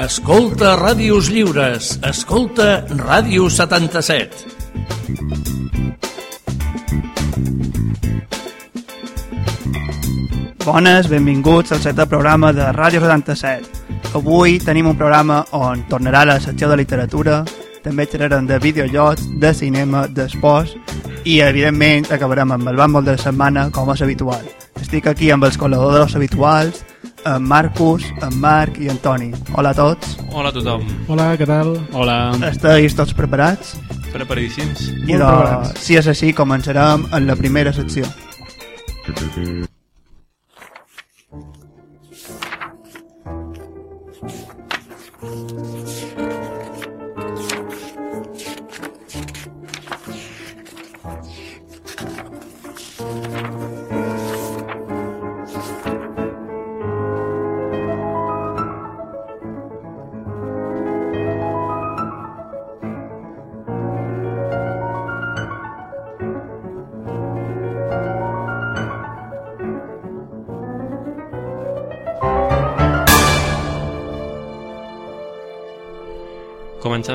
Escolta Ràdios Lliures. Escolta Ràdio 77. Bones, benvinguts al setè programa de Ràdio 77. Avui tenim un programa on tornarà la secció de literatura, també xerrarem de videojocs, de cinema, d'esports i, evidentment, acabarem amb el bàmbol de la setmana, com és habitual. Estic aquí amb els col·laboradors habituals, en Marcus, en Marc i en Toni. Hola a tots. Hola a tothom. Hola, què tal? Hola. Esteu tots preparats? Preparadíssims. I preparats. si és així, començarem en la primera secció.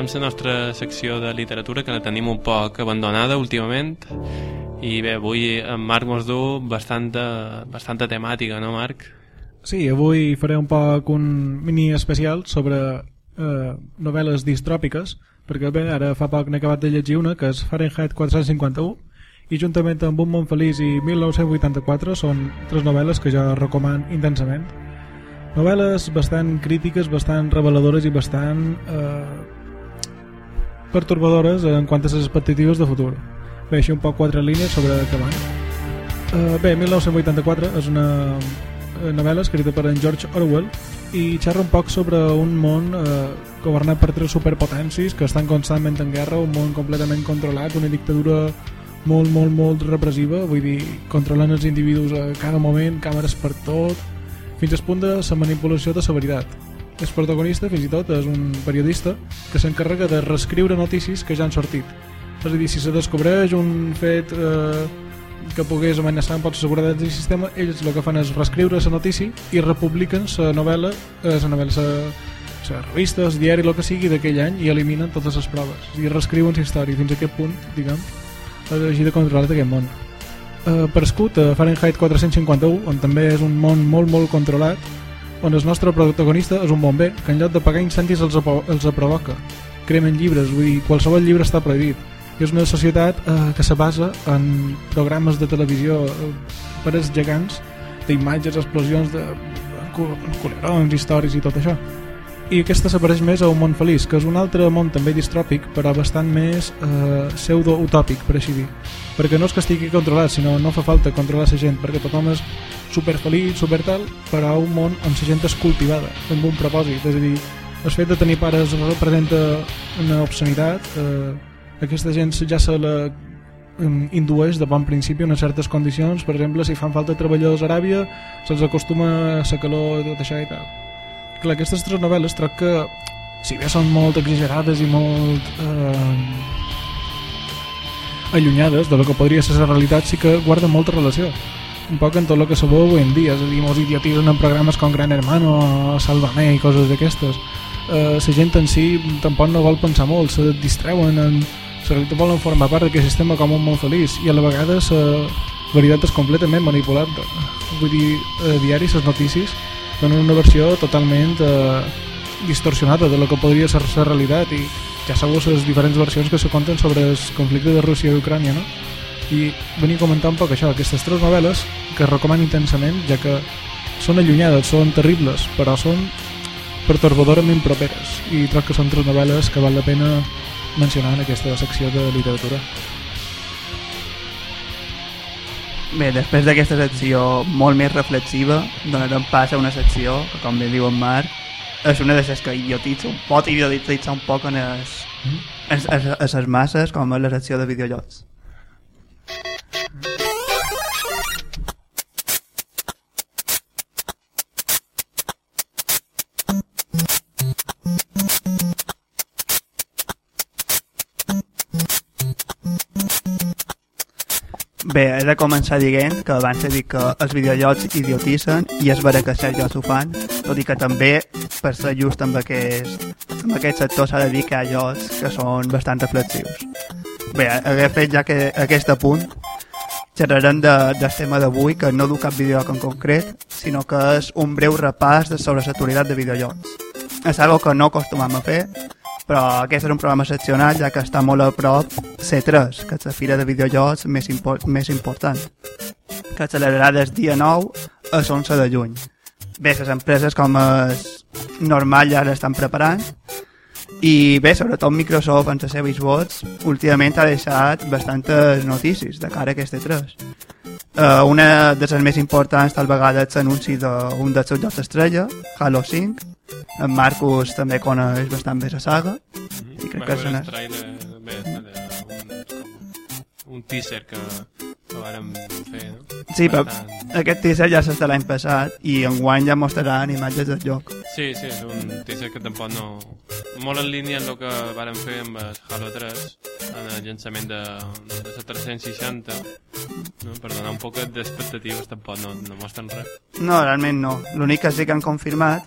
Comencem la nostra secció de literatura, que la tenim un poc abandonada últimament. I bé, avui en Marc mos du bastanta, bastanta temàtica, no, Marc? Sí, avui faré un poc un mini especial sobre eh, novel·les distròpiques, perquè bé, ara fa poc n'he acabat de llegir una, que és Fahrenheit 451, i juntament amb Un món feliç i 1984 són tres novel·les que jo recomano intensament. Novel·les bastant crítiques, bastant reveladores i bastant eh, pertorbadores en quant a les expectatives de futur. Bé, així un poc quatre línies sobre què van. Uh, bé, 1984 és una eh, novel·la escrita per en George Orwell i xerra un poc sobre un món eh, governat per tres superpotències que estan constantment en guerra, un món completament controlat, una dictadura molt, molt, molt repressiva, vull dir, controlant els individus a cada moment, càmeres per tot, fins al punt de la manipulació de la veritat. El protagonista, fins i tot, és un periodista que s'encarrega de reescriure notícies que ja han sortit. És a dir, si se descobreix un fet eh, que pogués amenaçar amb pocs seguretats del sistema, ells el que fan és reescriure la notícia i republiquen la novel·la, eh, la novel·la, la revista, el diari, el que sigui d'aquell any i eliminen totes les proves. I reescriuen la història fins a aquest punt, diguem, és així de controlat aquest món. Eh, per escut, a Fahrenheit 451, on també és un món molt, molt controlat, on el nostre protagonista és un bomber que en lloc de pagar incendis els, els provoca. Cremen llibres, vull dir, qualsevol llibre està prohibit. I és una societat eh, que se basa en programes de televisió eh, parets gegants d'imatges, explosions de culerons, històries i tot això. I aquesta s'apareix més a un món feliç, que és un altre món també distròpic, però bastant més eh, pseudo-utòpic, per així dir. Perquè no és que estigui controlat, sinó no fa falta controlar la gent, perquè tothom és super feliç, super tal, però un món on la gent és cultivada, amb un propòsit. És a dir, el fet de tenir pares representa una obscenitat, eh, aquesta gent ja se la indueix de bon principi unes certes condicions, per exemple, si fan falta treballadors a Aràbia, se'ls acostuma a la calor i tot això i tal. Clar, aquestes tres novel·les troc que, si bé són molt exagerades i molt eh, allunyades de lo que podria ser la realitat, sí que guarden molta relació. Un poc en tot el que se veu avui en dia, és a dir, molts idiotitzen en programes com Gran Hermano, Sálvame i coses d'aquestes. Eh, la gent en si tampoc no vol pensar molt, se distreuen en... Se volen formar part d'aquest sistema com un món feliç i a la vegada la veritat és completament manipulada. Vull dir, a diari les notícies donen una versió totalment eh, distorsionada de lo que podria ser la realitat i ja sabeu les diferents versions que se conten sobre el conflicte de Rússia i Ucrània, no? I venia a comentar un poc això, aquestes tres novel·les que recomano intensament, ja que són allunyades, són terribles, però són pertorbadorament properes i troc que són tres novel·les que val la pena mencionar en aquesta secció de literatura. Bé, després d'aquesta secció molt més reflexiva, donarem pas a una secció que, com bé diu en Marc, és una de les que idiotitza, pot idiotitza un poc en es, es, es, es les masses, com és la secció de videojocs. Bé, he de començar dient que abans he dit que els videojocs idiotitzen i és vera que jocs ho fan, tot i que també per ser just amb aquest, amb aquest sector s'ha de dir que hi ha llocs que són bastant reflexius. Bé, hagué fet ja que aquest apunt xerrarem de, del tema d'avui, que no du cap videojoc en concret, sinó que és un breu repàs de sobre l'actualitat de videojocs. És algo que no acostumam a fer, però aquest és un programa excepcional ja que està molt a prop C3, que és la fira de videojocs més, impor més important, que celebrarà des dia 9 a 11 de juny. Bé, les empreses com és normal ja l'estan preparant. I bé, sobretot Microsoft en les seves vots últimament ha deixat bastantes notícies de cara a aquest 3 uh, una de les més importants tal vegada és l'anunci d'un dels seus jocs estrella Halo 5 en Marcus també coneix bastant bé la saga Mm I crec que és una- trailer, bé, un, un teaser que, que vàrem fer, no? Sí, però Bastant- aquest teaser ja s'està l'any passat i enguany ja mostraran imatges del joc. Sí, sí, és un teaser que tampoc no... Molt en línia amb el que vàrem fer amb Halo 3 en el llançament de, de la 360 no? per donar un poc d'expectatives tampoc no, no mostren res No, realment no. L'únic que sí que han confirmat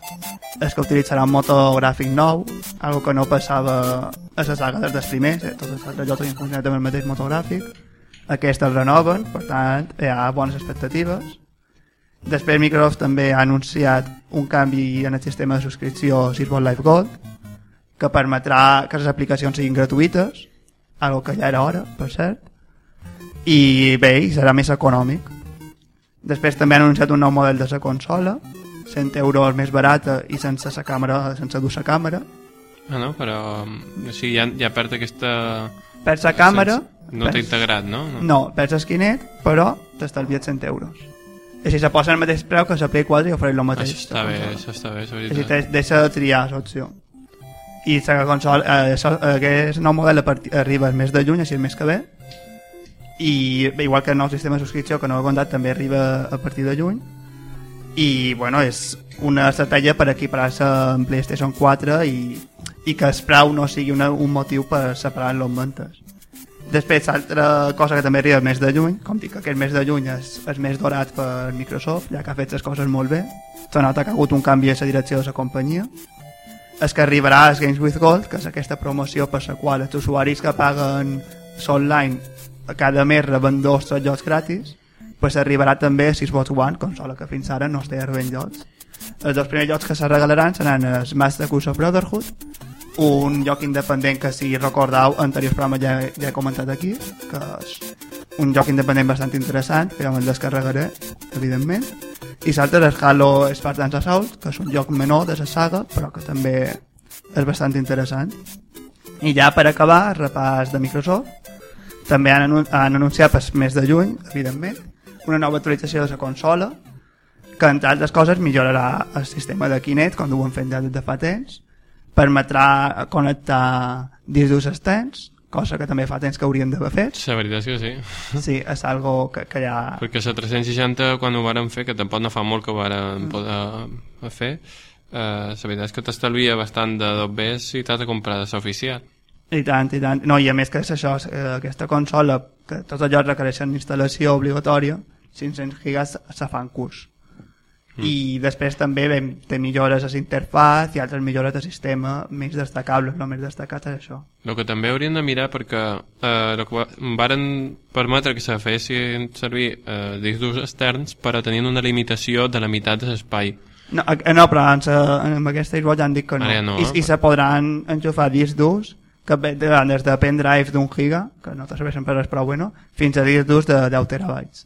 és que utilitzarà un motor gràfic nou, algo que no passava a la saga des dels primers, eh? tots els altres jocs havien funcionat amb el mateix motor gràfic. Aquest el renoven, per tant, hi ha bones expectatives. Després Microsoft també ha anunciat un canvi en el sistema de subscripció Xbox Live Gold, que permetrà que les aplicacions siguin gratuïtes, algo que ja era hora, per cert, i bé, i serà més econòmic. Després també han anunciat un nou model de la consola, 100 euros més barata i sense la càmera, sense dur la càmera. ah, no? però o sigui, ja, ja perd aquesta Per la càmera... no t'ha integrat no? No, perds l'esquinet, però t'estalvies 100 euros. I si se posa el mateix preu que la Play 4 i ofereix el mateix. això està bé, això està bé és Així veritat. te deixa de triar l'opció. I la consola, eh, això, aquest nou model arriba el mes de juny, així el mes que ve. I igual que el nou sistema de subscripció, que no ho he contat, també arriba a partir de juny. I, bueno, és una estratègia per equiparar-se amb PlayStation 4 i, i que preu no sigui una, un motiu per separar los mentes. Després, altra cosa que també arriba el mes de juny, com dic, aquest mes de juny és el més dorat per Microsoft, ja que ha fet les coses molt bé. Se nota que ha hagut un canvi a la direcció de la companyia. És que arribarà els Games with Gold, que és aquesta promoció per la qual els usuaris que paguen online cada mes reben dos tres jocs gratis, pues arribarà també a Xbox One, consola que fins ara no es té rebent jocs. Els dos primers jocs que se regalaran seran els Master Curse Brotherhood, un joc independent que si recordeu anteriors programes ja, ja he comentat aquí que és un joc independent bastant interessant ja me'l descarregaré evidentment. I l'altre és Halo Spartans Assault que és un joc menor de la saga però que també és bastant interessant. I ja per acabar repàs de Microsoft. També han, anun han anunciat pel mes de juny evidentment una nova actualització de la consola que entre altres coses millorarà el sistema de Kinect com ho han fet ja des de fa temps permetrà connectar discs durs externs, cosa que també fa temps que haurien d'haver fet. la veritat és que sí Sí, és algo que, que ja... perquè la 360 quan ho vàrem fer que tampoc no fa molt que ho vàrem Mm. poder fer eh, la veritat és que t'estalvia bastant de dos bes si t'has de comprar de l'oficial I tant, i tant. No, i a més que és això, eh, aquesta consola, que tots jocs requereixen instal·lació obligatòria, 500 gigas se fan curs. Mm. I després també bé, té millores a l'interfaz i altres millores de sistema més destacables, el més destacat és això. El que també haurien de mirar perquè eh, el que va- varen permetre que se fessin servir eh, discs durs externs però tenien una limitació de la meitat de l'espai. No, eh, no però en, sa, en aquesta Xbox ja han dit que no. Ara ja no, I, eh? I se podran enxufar discs durs que des de pendrive d'un giga, que no te serveixen per res prou bueno, fins a discs durs de 10 terabytes.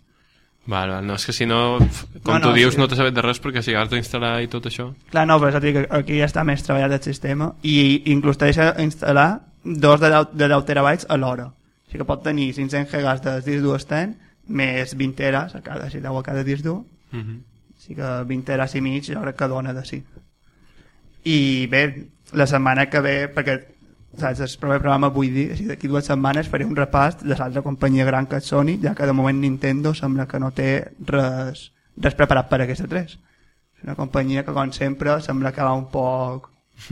Val, val, no, és que si no, com No, no, tu dius, sí. no te sabet de res perquè si has d'instal·lar i tot això... Clar, no, però és a dir que aquí ja està més treballat el sistema i inclús te deixa instal·lar dos de 10, de 10 terabytes alhora. O sigui que pot tenir 500 gigas de disc dur extern més 20 teras a cada, si 10 a cada disc dur. Uh -huh. O sigui que 20 teras i mig jo crec que dona de sí. I bé, la setmana que ve, perquè saps, el proper programa vull dir, així d'aquí dues setmanes faré un repàs de l'altra companyia gran que és Sony, ja que de moment Nintendo sembla que no té res, res preparat per aquesta 3. És una companyia que, com sempre, sembla que va un poc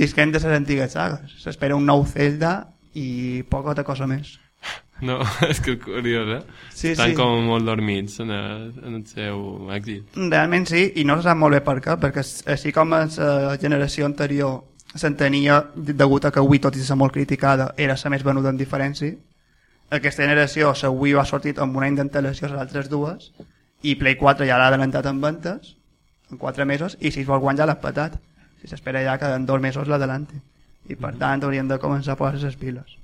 disquent de les antigues sagues. S'espera un nou Zelda i poca altra cosa més. No, és que és curiós, eh? Sí, Estan sí. com molt dormits en el, en el seu èxit. Realment sí, i no se sap molt bé per què, perquè així com la generació anterior s'entenia degut a que Wii, tot i ser molt criticada, era la més venuda en diferència, aquesta generació, la Wii va sortir amb un any d'antelació a les altres dues, i Play 4 ja l'ha adelantat en ventes, en 4 mesos, i si es vol guanyar l'ha patat. Si s'espera ja que en dos mesos l'adelanti. I per tant haurien de començar a posar les piles.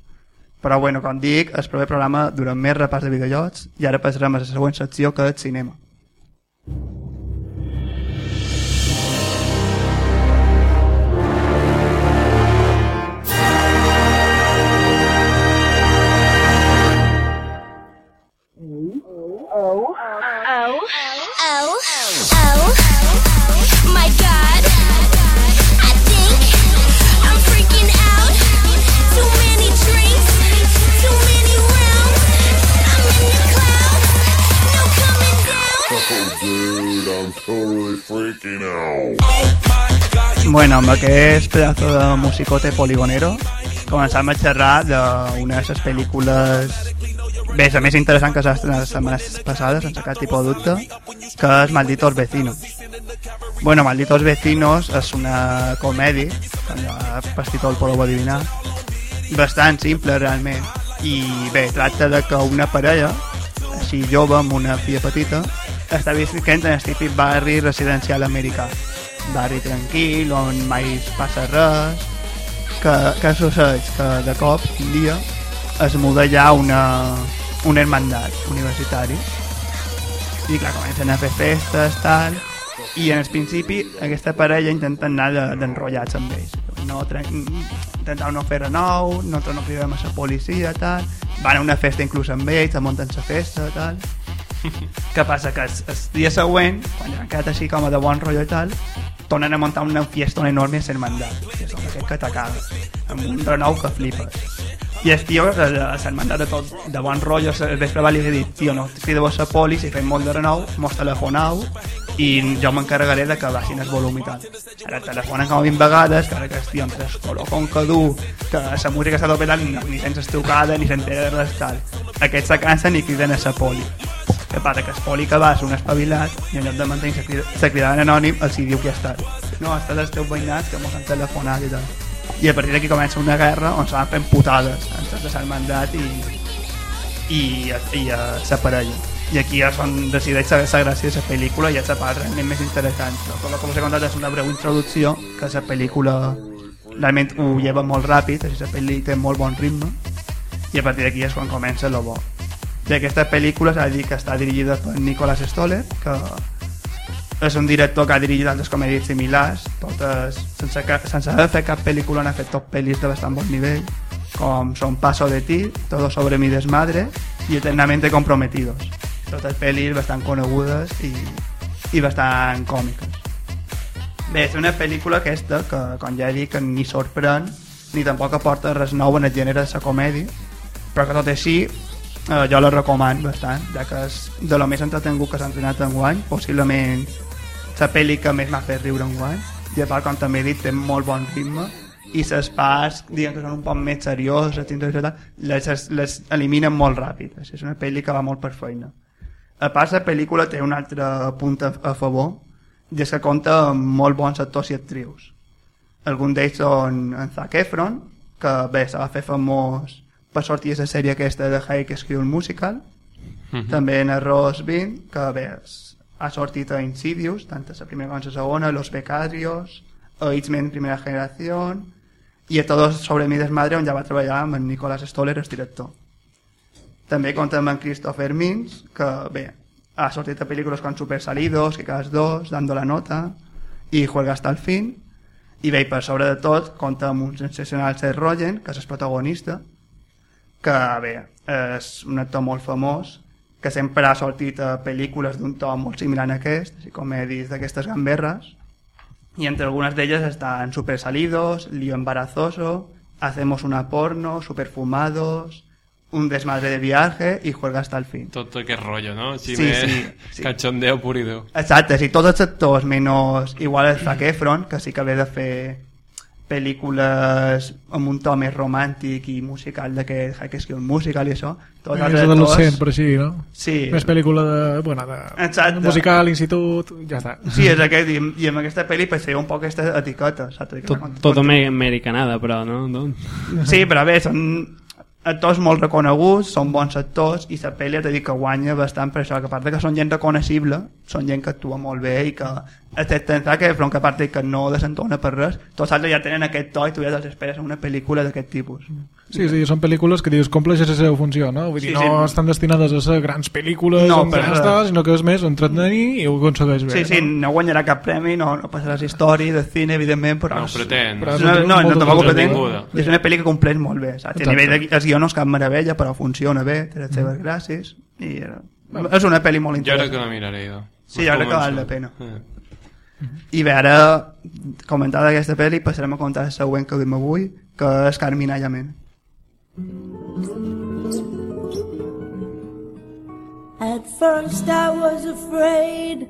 Però bueno, com dic, el proper programa durant més repàs de videojocs i ara passarem a la següent secció que és cinema. Totally. Bueno, amb aquest pedazo de musicote poligonero començam a xerrar d'una de les pel·lícules bé, la més interessant que s'ha estrenat les setmanes passades, sense cap tipus de dubte, que és Malditos Vecinos. Bueno, Malditos Vecinos és una comèdia, com el Polo va adivinar, bastant simple realment, i bé, tracta de que una parella, així jove, amb una filla petita, està visquent en el típic barri residencial americà. Barri tranquil, on mai passa res, que, que succeeix que de cop un dia es muda ja una, un hermandat universitari i clar, comencen a fer festes tal, i en el principi aquesta parella intenta anar de- d'enrotllats amb ells no, intentar no fer renou no, no cridem a la policia tal. van a una festa inclús amb ells munten la festa tal. Què passa? que el, el dia següent quan han quedat així com a de bon rotllo i tal tornen a muntar una fiesta enorme a l'hermandat que és aquest que t'acaba amb un renou que flipes i el tio, a Sant Mandat de tot, de bon rotllo, el vespre va li dir, tio, no, crideu a la poli, si fem molt de renou, mos telefonau, i jo m'encarregaré de que baixin el volum i tal. Ara telefonen com a 20 vegades, que ara que el tio entre el color com que du, que la música està tot petant, no, ni sents estrucada, ni s'entera de res tal. Aquests se cansen i criden a la poli. Què passa? Que el poli que va és un espavilat i en lloc de mantenir en anònim els hi diu que ha estat. No, ha estat els teus veïnats que mos han telefonat i tal i a partir d'aquí comença una guerra on se van fent putades entre de Sant Mandat i, i, i a la parella i aquí és on decideix la, la gràcia de la pel·lícula i és la part realment més interessant però com, us he contat és una breu introducció que la pel·lícula realment ho lleva molt ràpid així la pel·li té molt bon ritme i a partir d'aquí és quan comença lo bo i aquesta pel·lícula s'ha de dir que està dirigida per Nicolas Stoller que és un director que ha dirigit altres comèdies similars, totes, sense, ca, sense haver fet cap pel·lícula n'ha fet tot pel·lis de bastant bon nivell, com Son Paso de Ti, Todo sobre mi desmadre i Eternamente Comprometidos. Totes pel·lis bastant conegudes i, i bastant còmiques. Bé, és una pel·lícula aquesta que, com ja he dit, que ni sorprèn ni tampoc aporta res nou en el gènere de la comèdia, però que tot així eh, jo la recomano bastant, ja que és de lo més entretengut que s'ha entrenat en guany, possiblement la pel·li que més m'ha fet riure en guany, i a part, com també he dit, té molt bon ritme, i les parts, diguem que són un poc més serioses, les, les, les eliminen molt ràpid, és una pel·li que va molt per feina. A part, la pel·lícula té un altre punt a, a favor, i és que compta amb molt bons actors i actrius. Alguns d'ells són en Zac Efron, que bé, se va fer famós per sortir la sèrie aquesta de High School Musical, també en Ross Bean, que bé, ha sortit a Insidious, tant a la primera com a la segona, Los Becarios, a X-Men Primera Generació, i a Todos sobre mi desmadre, on ja va treballar amb en Nicolas Stoller, el director. També compta amb en Christopher Mintz, que bé, ha sortit a pel·lícules com Super Salidos, que cas dos, Dando la nota, i Juega hasta el fin, i bé, per sobre de tot, compta amb un sensacional Seth Rogen, que és el protagonista, que bé, és un actor molt famós, que sempre ha sortit a pel·lícules d'un to molt similar a aquest, així com he dit d'aquestes gamberres, y entre algunas de ellas están Super Salidos, Lío Embarazoso, Hacemos una porno, Superfumados, Un desmadre de viaje y Juega hasta el fin. Tot aquest rotllo, no? Així Sí, sí, sí. cachondeo pur i dur. Exacte, sí, tots els actors, menys igual el Zac Efron, que sí que ve de fer pel·lícules amb un to més romàntic i musical d'aquest High School Musical i això tots els És actors- adolescent, per així, no? sí, Més pel·lícula de... Bueno, de... Exacte. Musical, institut, ja està. sí, és aquest i, i amb aquesta pel·li pues, feia un poc aquesta etiqueta saps? Que Tot, tot ame- americanada, però, no? Doncs... Sí, però bé, són actors molt reconeguts, són bons actors i la pel·li t'he dit que guanya bastant per això, que a part de que són gent reconeixible, són gent que actua molt bé i que et pensar que, però que a part que no desentona per res, tots altres ja tenen aquest to i tu ja te'ls esperes en una pel·lícula d'aquest tipus. Sí, sí, són pel·lícules que dius compleixes la seva funció, no? Vull dir, Sí, no sí. estan destinades a ser grans pel·lícules No, amb per grans res. tals, sinó que és més entretenir i ho aconsegueix bé. Sí, sí, no? no guanyarà cap premi, no, no passarà la història de cine, evidentment, però... No ho pretén. Però- No, no, no, Molt no tampoc ho pretén. entretinguda. És una pel·li que compleix molt bé, saps? Exacte. A nivell de els guions cap meravella, però funciona bé, té les seves gràcies, i eh, és una pel·li molt Jo crec interessant. que la miraré, idò. Sí, jo crec que val la pena. Eh. I bé, ara, comentada aquesta pel·li, passarem a comentar la següent que duim avui, que és Carmine Ayamen. At first I was afraid,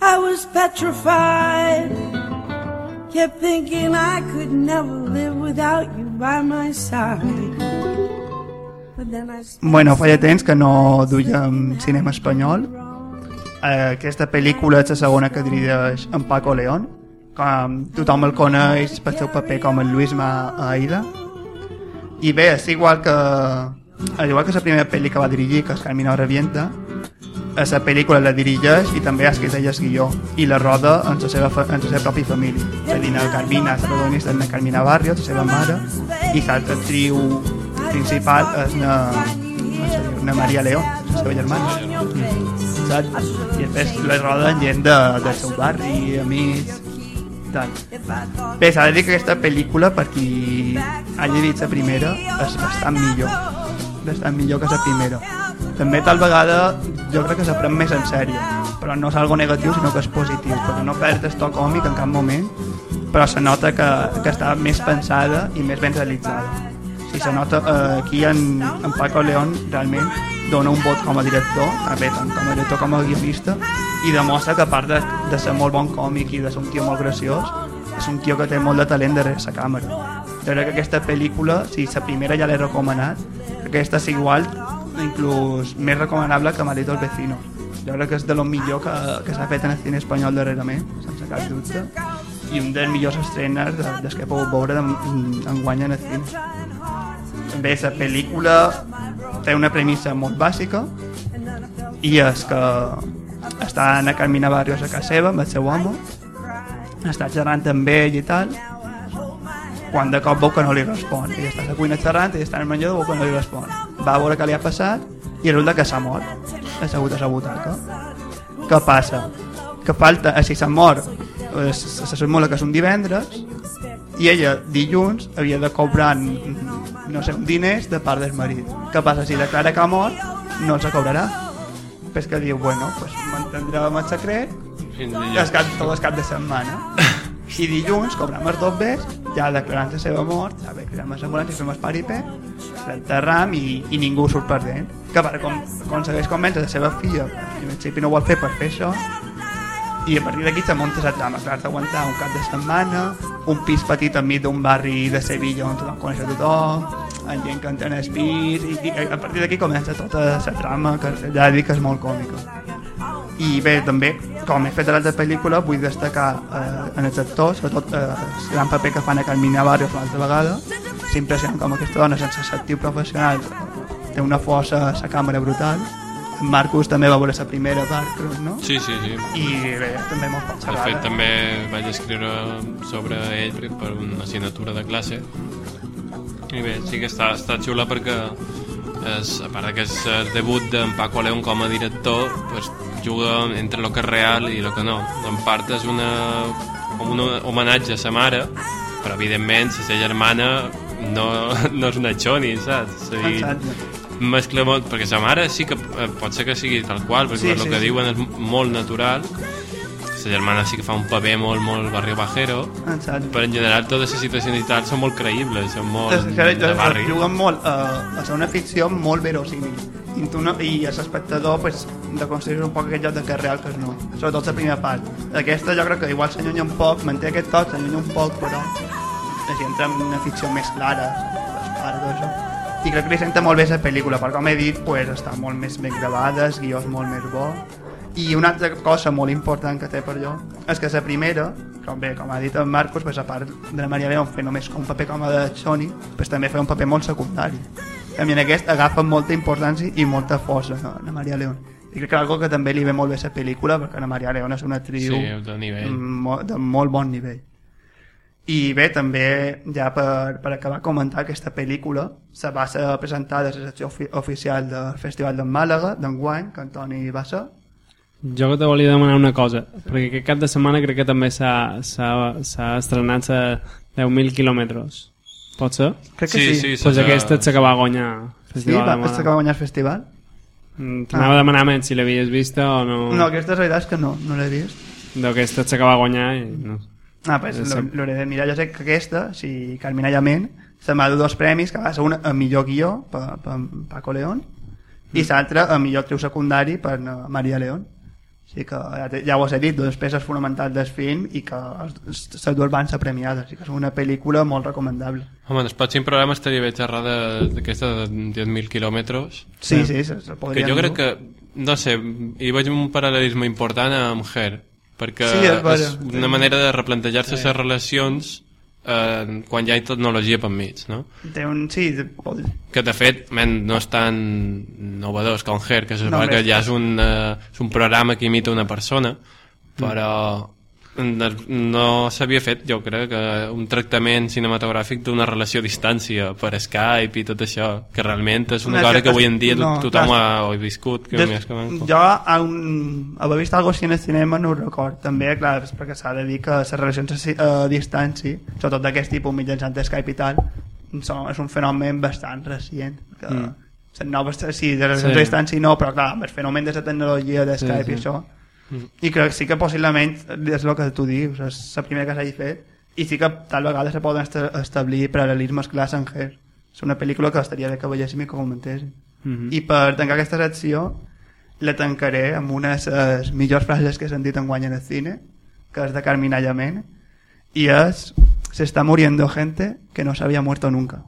I was petrified. Kept thinking I could never live without you by my side. Bueno, feia temps que no duíem cinema espanyol. Aquesta pel·lícula és la segona que dirigeix en Paco León. Com tothom el coneix per seu paper com el Luisma Aida. I bé, és igual que... Al igual que la primera pel·li que va dirigir, que és Carmina Revienta, la pel·lícula la dirigeix i també ha escrit ella el guió i la roda en la seva, en la seva pròpia família. És a dir, la Carmina, la protagonista és la Carmina Barrios, la seva mare, i l'actriu principal és na, no sé, na Maria León, la seva germana. Saps? I després la roda en gent de, del seu barri, amics, tal. Bé, s'ha de dir que aquesta pel·lícula, per qui hagi vist la primera, és bastant millor. Bastant millor que la primera. També tal vegada jo crec que se pren més en sèrio, però no és algo negatiu sinó que és positiu, perquè no perd el to còmic en cap moment, però se nota que, que està més pensada i més ben realitzada. Sí, se nota eh, aquí en, en Paco León realment dona un vot com a director, bé, tant com a director com a guionista, i demostra que a part de, de ser molt bon còmic i de ser un tio molt graciós, és un tio que té molt de talent darrere la càmera. Jo crec que aquesta pel·lícula, si la primera ja l'he recomanat, aquesta és igual, inclús més recomanable que Maldito el Vecino. Jo crec que és de lo millor que, que s'ha fet en el cine espanyol darrerament, sense cap dubte, i un dels millors estrenes de, des que he pogut veure en, en guany en el cine. Bé, la pel·lícula té una premissa molt bàsica i és que està Anna Carmina Barrios a casa seva amb el seu home està xerrant amb ell i tal quan de cop veu que no li respon. I està a la cuina xerrant i està en el menjador veu que no li respon. Va a veure què li ha passat i resulta que s'ha mort. Assegut a la butaca què passa? que falta, eh, si s'ha mort se se simula que és un divendres i ella dilluns havia de cobrar no sé, diners de part del marit. Què passa? si declara que ha mort no els cobrarà pues que diu, bueno, pues mantindrem el secret i el cap, tot el cap de setmana. I dilluns cobrem els dos bes ja declarant la seva mort ja bé, cridem l'ambulància, fem el paripé l'enterram i, i ningú surt perdent. Que per com, aconsegueix convèncer la seva filla en principi no ho vol fer per fer això i a partir d'aquí se munta la trama clar, d'aguantar un cap de setmana un pis petit enmig d'un barri de Sevilla on tothom coneix a tothom amb gent en el pis i, i a partir d'aquí comença tota la trama que ja dic que és molt còmica i bé, també, com he fet a l'altra pel·lícula, vull destacar eh, en els actors, sobretot eh, el gran paper que fan a Carmina Barrios l'altra vegada. És impressionant com aquesta dona, sense ser actiu professional, té una força a la càmera brutal. En Marcus també va veure la primera part, crec, no? Sí, sí, sí. I bé, també molt poc De fet, també vaig escriure sobre ell per una assignatura de classe. I bé, sí que està, està xula perquè és, a part que és el debut d'en Paco León com a director, pues, juga entre lo que és real i lo que no. En part és una, com un homenatge a sa mare, però evidentment la seva germana no, no és una xoni, saps? És a dir, Exacte. mescla molt, perquè sa mare sí que eh, pot ser que sigui tal qual, perquè sí, el sí, que sí. diuen és molt natural, la germana sí que fa un paper molt, molt barrio bajero, Exacte. però en general totes les situacions i tal són molt creïbles, són molt És que de barri. juguen molt a, a ser una ficció molt verosímil i, tu no, i l'espectador pues, de construir un poc aquest joc de que és real que és no sobretot la primera part aquesta jo crec que igual s'allunya un poc manté aquest tot, s'allunya un poc però així entra en una ficció més clara, les parts, això. I crec que li senta molt bé la pel·lícula, perquè com he dit, pues, està molt més ben gravada, el guió és molt més bo. I una altra cosa molt important que té per jo és que la primera, com bé, com ha dit en Marcos, pues, a part de la Maria León fer només un paper com el de Sony, pues, també fa un paper molt secundari. I en aquest agafa molta importància i molta força a la Maria León. I crec que algo que també li ve molt bé a la pel·lícula, perquè la Maria León és una actriu Sí, de nivell. de molt bon nivell. I bé, també, ja per, per acabar de comentar aquesta pel·lícula, se va ser presentada a la secció ofi oficial del Festival de Màlaga, d'enguany, que Antoni va ser. Jo que te volia demanar una cosa, perquè aquest cap de setmana crec que també s'ha s'ha- s'ha estrenat a 10.000 quilòmetres. Pot ser? Crec que Sí, sí. sí, sí, Pues aquesta s'acaba de guanyar el sí Festival va, Màlaga. va guanyar el festival? Mm, T'anava a demanar menys si l'havies vista o no. No, aquesta realitat és que no, no l'he vist. D'aquesta s'acaba de guanyar i no. Ah, pues l'hauré de mirar. Jo sé que aquesta, si Carmina Llament, se m'ha dut dos premis, que va ser una a millor guió per, per Paco León i Mm. l'altra a millor actriu secundari per eh, Maria León. Sigui que ja, te- ja ho he dit, dues peces fonamentals del film i que les dues van ser premiades. Sigui que és una pel·lícula molt recomanable. Home, en el pròxim programa estaria bé xerrar d'aquesta de 10.000 quilòmetres. Sí, sí, se, se Que podria jo crec que, no sé, hi veig un paral·lelisme important amb Her, perquè Sí, és és una manera de replantejar-se les relacions eh, quan ja hi ha tecnologia per mig, no? Té un... Sí, de- Que de fet, men, no és tan novedós com Her, que No, que ja és un, eh, és un programa que imita una persona, però no, no s'havia fet, jo crec, que un tractament cinematogràfic d'una relació a distància per Skype i tot això, que realment és una No, cosa que- avui en dia no, no, tothom clar. ha, ha viscut, que Des, que manco. jo un, haver vist algo així en el cinema no ho record també, clar, és perquè s'ha de dir que les relacions a, a distància sobretot d'aquest tipus mitjançant Skype i tal són, és un fenomen bastant recient que mm. les noves, sí, de relacions Sí. a distància no, però clar, amb el fenomen de la tecnologia de Sí, Skype sí. i això i crec que sí que possiblement és el que tu dius, és la primera que s'hagi fet i sí que tal vegada se poden esta- establir paral·lelismes clars en Her és una pel·lícula que estaria bé que veiéssim i que comentéssim. Mhm. i per tancar aquesta secció la tancaré amb unes de les millors frases que he sentit en guany en el cine que és de Carmina Llament i és se está muriendo gente que no se había muerto nunca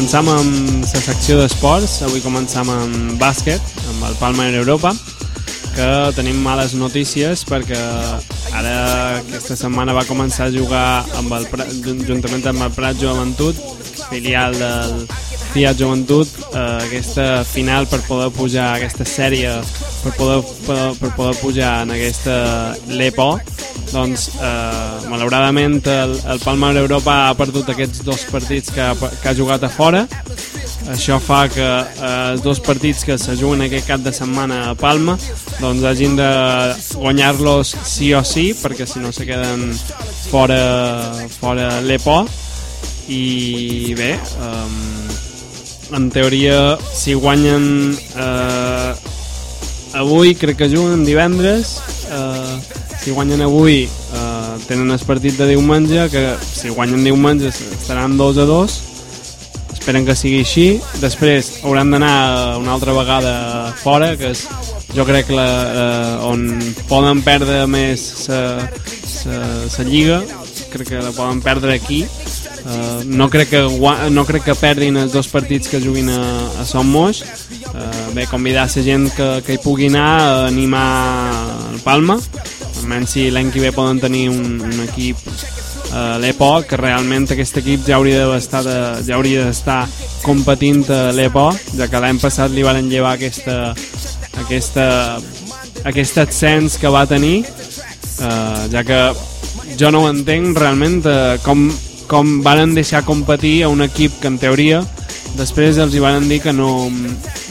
començam amb la secció d'esports. Avui començam amb bàsquet, amb el Palma Europa, que tenim males notícies perquè ara aquesta setmana va començar a jugar amb el, juntament amb el Prat Joventut, filial del Fiat Joventut, eh, aquesta final per poder pujar aquesta sèrie, per poder, per, per poder pujar en aquesta l'EPO, doncs eh, malauradament el, el Palma Europa ha perdut aquests dos partits que que ha jugat a fora. Això fa que eh, els dos partits que se juguen aquest cap de setmana a Palma doncs hagin de guanyar-los sí o sí perquè si no se queden fora, fora l'EPO i bé um, en teoria si guanyen eh, avui crec que juguen divendres eh, si guanyen avui eh, tenen el partit de diumenge que si guanyen diumenge estaran 2 a 2 esperen que sigui així. Després hauran d'anar una altra vegada fora que és jo crec la, eh, on poden perdre més la lliga. Crec que la poden perdre aquí Uh, no, crec que, no crec que perdin els dos partits que juguin a, a Son Moix. Uh, bé, convidar la gent que, que hi pugui anar a animar el Palma almenys si l'any que ve poden tenir un, un equip a l'EPO que realment aquest equip ja hauria d'estar de, ja hauria d'estar competint a l'EPO ja que l'any passat li van llevar aquesta, aquesta, aquest ascens que va tenir. Uh, ja que jo no ho entenc realment uh, com, com varen deixar competir a un equip que en teoria després els hi van dir que no,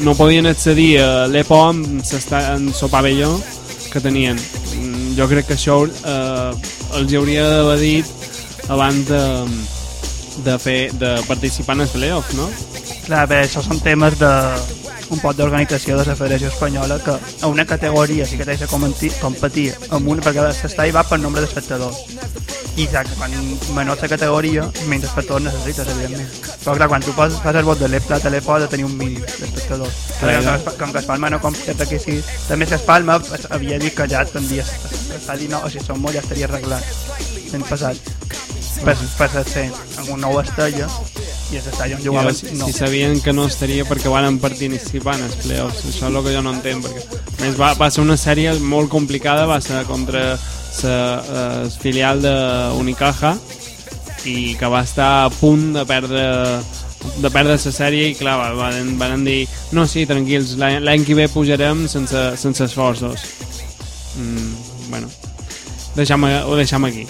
no podien accedir a l'EPO amb en el pavelló que tenien jo crec que això eh, els hi hauria d'haver dit abans de, de, fer, de participar en el playoff no? Clar, bé, això són temes de un pot d'organització de la Federació Espanyola que a una categoria sí que t'has de competir, competir amb una, perquè l'estadi va per nombre d'espectadors i ja que quan menor la categoria menys espectadors necessites, evidentment. Però clar, quan tu poses, fas el vot de l'EPLA te l'he ha de tenir un mínim d'espectadors. Com, com que Espalma no completa aquest requisit també si es- havia dit que ja tindria l'estadi no, o si som molt ja estaria arreglat. L'any passat. Per, per ser en un nou estella i els estadi on jugaven si, no. si sabien que no estaria perquè van participar en els playoffs. Això és el que jo no entenc perquè a més va, va ser una sèrie molt complicada va ser contra la eh, filial de Unicaja i que va estar a punt de perdre de perdre la sèrie i clar, va- van, van dir no, sí, tranquils, l'any que ve pujarem sense, sense esforços. Mm, bueno deixam, ho deixam aquí.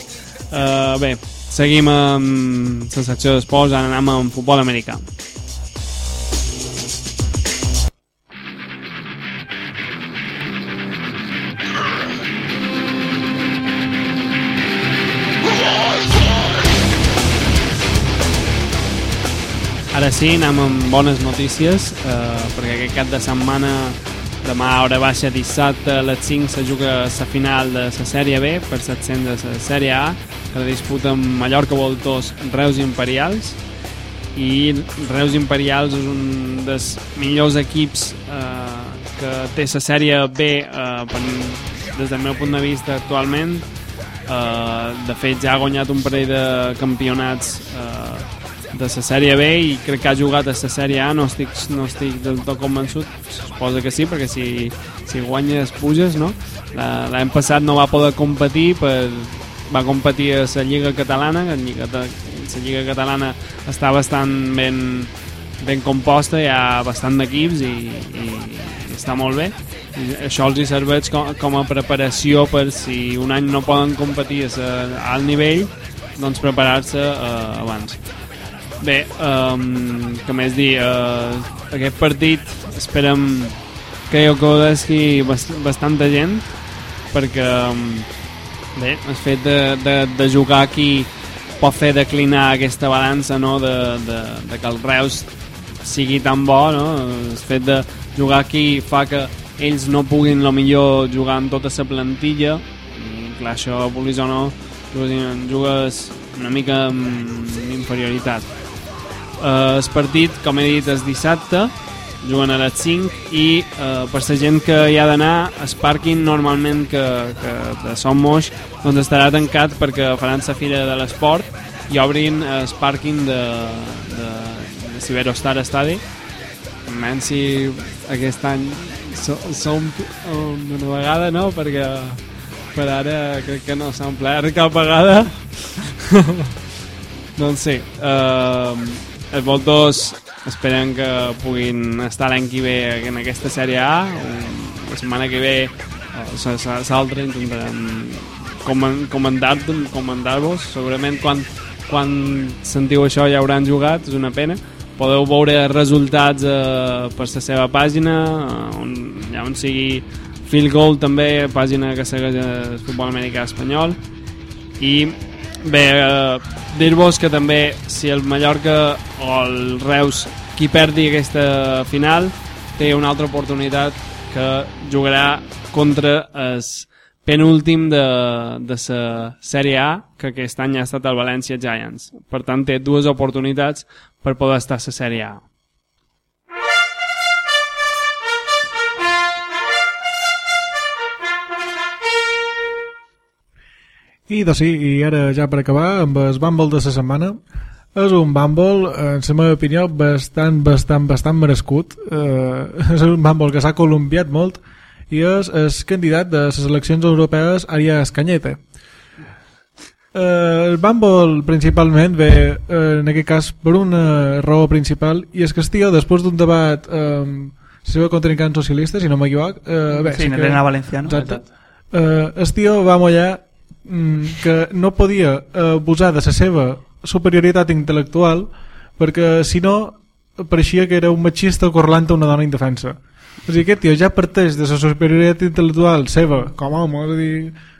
Uh, bé, seguim amb la secció d'esports ara anem amb futbol americà sí, anem amb bones notícies, eh, perquè aquest cap de setmana, demà a hora baixa dissabte a les 5 se juga la final de la sèrie B per l'ascens de la sèrie A, que la disputen Mallorca Voltors, Reus Imperials, i Reus Imperials és un dels millors equips eh, que té la sèrie B eh, per, des del meu punt de vista actualment. Eh, de fet ja ha guanyat un parell de campionats eh, de la sèrie B i crec que ha jugat a la sèrie A no estic, no estic del tot convençut. Suposo que sí, perquè si, si guanyes puges no? La- l'any passat no va poder competir per, va competir a la Lliga Catalana que la Lliga, la Lliga Catalana està bastant ben, ben composta, hi ha bastant d'equips i, i, i està molt bé. I això els hi serveix com, com a preparació per si un any no poden competir a a alt nivell doncs preparar-se eh, abans Bé, um, que més dir, uh, aquest partit esperem que hi acudeixi bast bastanta gent perquè um, bé, el fet de, de, de jugar aquí pot fer declinar aquesta balança no? de, de, de que el Reus sigui tan bo no? el fet de jugar aquí fa que ells no puguin lo millor jugar amb tota la plantilla i clar, això vulguis o no jugues, una mica amb inferioritat eh, el partit, com he dit, és dissabte juguen a les 5 i eh, per la gent que hi ha d'anar el pàrquing normalment que, que de Som Moix doncs estarà tancat perquè faran la fira de l'esport i obrin el pàrquing de, de, de Ciberostar Stadi menys si aquest any so, som um, una vegada no? Perquè per ara crec que no s'ha omplert cap vegada. Doncs sí els voltors esperen que puguin estar l'any que ve en aquesta sèrie A. La setmana que ve l'altra intentarem comen- comentar-vos. Comentar segurament quan, quan sentiu això ja hauran jugat és una pena. Podeu veure resultats eh, per la seva pàgina eh, on, ja on sigui Field Goal també, pàgina que segueix el futbol americà espanyol. I bé, eh, dir-vos que també si el Mallorca o el Reus qui perdi aquesta final té una altra oportunitat que jugarà contra el penúltim de, de la Sèrie A que aquest any ha estat el València Giants. Per tant té dues oportunitats per poder estar a la Sèrie A I doncs sí, i ara ja per acabar amb el Bumble de la setmana és un Bumble, en la meva opinió bastant, bastant, bastant merescut eh, és un Bumble que s'ha columbiat molt i és el candidat de les eleccions europees Arias Cañete eh, el Bumble principalment ve eh, en aquest cas per una raó principal i és que el tio després d'un debat eh, la seva contrincant socialista si no m'equivoc eh, bé, Sí, que- Elena Valenciano. Exacte. Eh, el tio va mollar que no podia eh, abusar de la seva superioritat intel·lectual perquè si no pareixia que era un machista corlant una dona indefensa. O sigui, aquest tio ja parteix de la superioritat intel·lectual seva. Com a home, és a dir,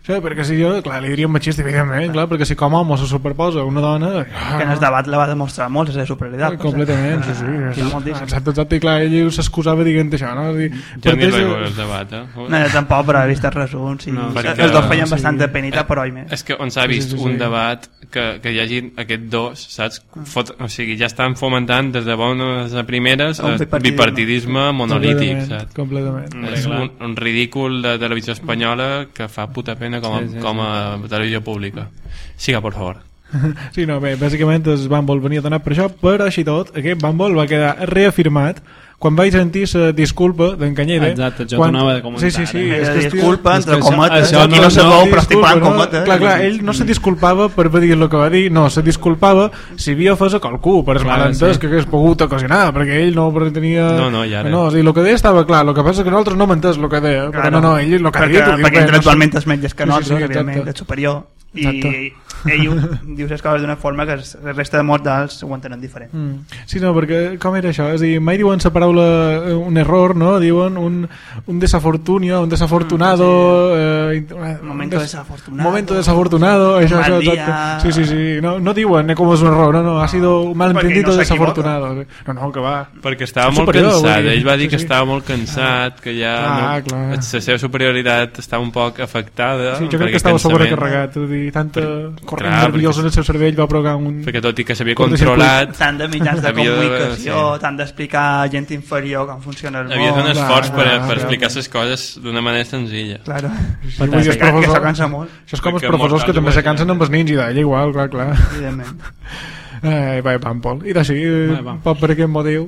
Sí, perquè si jo, clar, li diria un machista, evidentment, clar, perquè si com a home se superposa una dona... Que en el debat la va demostrar molt, la seva superioritat. Ah, completament, sí, sí. Sí, moltíssim. Exacte, exacte, i clar, ell s'excusava dient això, no? És dir, Jo ni veure el debat, eh? No, jo tampoc, però he vist els resums i No, perquè- els dos feien sí. bastant de penita, però oi més. És que on s'ha vist sí, sí. un debat que, que hi hagi aquests dos, saps? Fot, o sigui, ja estan fomentant des de bones a primeres eh, bipartidisme. bipartidisme monolític, completament, saps? completament. És un, un ridícul de televisió espanyola que fa puta pena com a, Sí, sí, com a televisió pública. Siga, por favor. Sí, no, bé, bàsicament el Bumble venia donat per això, però així tot, aquest Bumble va quedar reafirmat quan vaig sentir la disculpa d'en Canyede. Exacte, jo quan... t'ho anava a comentar, Sí, sí, sí. eh? és que Disculpa, és que entre això- cometes, això aquí no- no se no- veu, però estic no? cometes. Clar, clar, ell no se disculpava per dit el que va dir, no, se disculpava si havia ofès a qualcú, per Clar, malentès sí. que hagués pogut ocasionar, perquè ell no pretenia... No, no, ara- No, o sigui, el que deia estava clar, el que passa és que nosaltres no hem entès el que deia, però no, no, ell el que ha perquè, dit... ho diu perquè intel·lectualment és menys que Sí, sí, nosaltres, sí, evidentment, és superior. I Exacte. ell ho- diu les coses d'una forma que es- la resta de mortals ho entenen diferent. Mm. Sí, no, perquè com era això? És a dir, mai diuen la paraula eh, un error, no? Diuen un, un desafortunio, un desafortunado... eh, un Momento des- desafortunado. Momento desafortunado, Un això, mal això, exacte. Sí, sí, sí. No, no diuen eh, com és un error, no, no, ha sido un malentendido no desafortunado. No, no, que va. Perquè estava molt superior, cansat, vull dir. ell va dir Sí, que sí. estava molt cansat, que ja Ah, no, clar. la seva superioritat estava un poc afectada. Sí, jo crec que estava sobrecarregat, a dir, tanta corrent clar, nerviós perquè- en el seu cervell va provocar un... Perquè tot i que s'havia controlat, Tant de mitjans de comunicació, sí. tant d'explicar gent inferior com funciona el havia de fer un món. esforç per, clar, per clar. explicar les coses d'una manera senzilla. Claro. Sí, vull dir, Que, cansa molt, Això és com els professors que també se cansen amb els nins i d'ella igual, clar, clar. evidentment. Eh, va, Pampol. I d'així, Va, va. pot per aquest motiu.